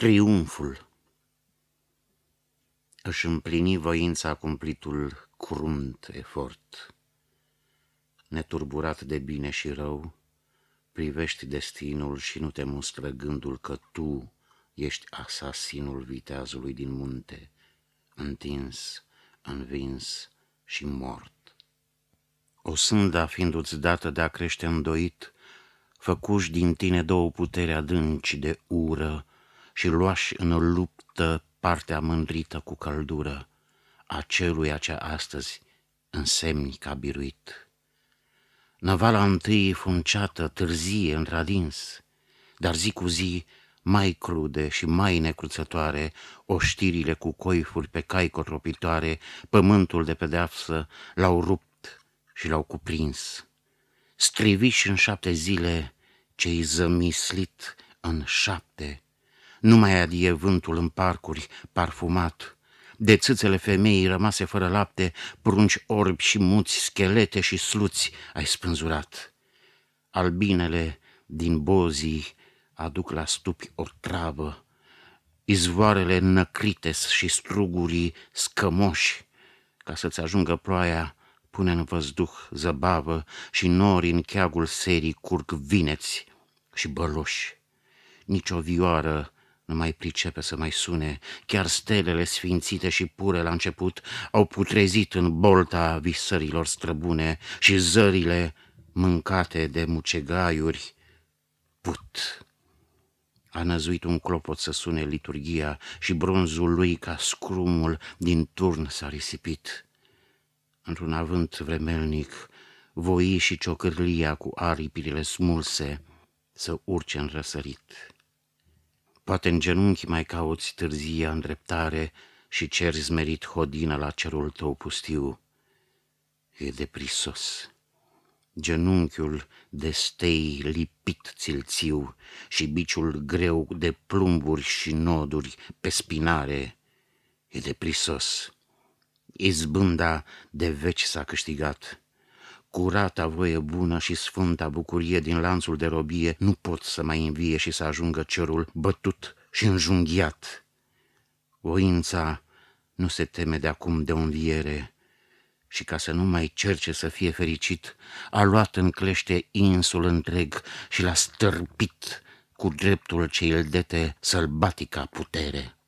Triumful Își împlini voința cumplitul crunt efort. Neturburat de bine și rău, privești destinul și nu te mustră gândul că tu ești asasinul viteazului din munte, întins, învins și mort. O sânda fiindu-ți dată de a crește îndoit, făcuși din tine două puteri adânci de ură și luași în luptă partea mândrită cu căldură a celuia ce astăzi însemni ca biruit. Năvala întâi funciată, târzie, întradins, dar zi cu zi mai crude și mai necruțătoare, oștirile cu coifuri pe cai cotropitoare, pământul de pedeapsă l-au rupt și l-au cuprins. Striviși în șapte zile, cei zămislit în șapte, nu mai adie vântul în parcuri parfumat, de țâțele femeii rămase fără lapte, prunci orbi și muți, schelete și sluți ai spânzurat. Albinele din bozii aduc la stupi o travă, izvoarele năcrite și strugurii scămoși, ca să-ți ajungă ploaia, pune în văzduh zăbavă și nori în cheagul serii curg vineți și băloși. Nici o vioară nu mai pricepe să mai sune, chiar stelele sfințite și pure la început au putrezit în bolta visărilor străbune și zările mâncate de mucegaiuri put. A năzuit un clopot să sune liturgia și bronzul lui ca scrumul din turn s-a risipit. Într-un avânt vremelnic, voi și ciocârlia cu aripile smulse să urce în răsărit. Poate în genunchi mai cauți târzia îndreptare și ceri zmerit hodină la cerul tău pustiu. E deprisos. Genunchiul de stei lipit țilțiu și biciul greu de plumburi și noduri pe spinare e deprisos. Izbânda de veci s-a câștigat. Curata voie bună și sfânta bucurie din lanțul de robie nu pot să mai învie și să ajungă cerul bătut și înjunghiat. Voința nu se teme de acum de o înviere și ca să nu mai cerce să fie fericit, a luat în clește insul întreg și l-a stârpit cu dreptul ce îl dete sălbatica putere.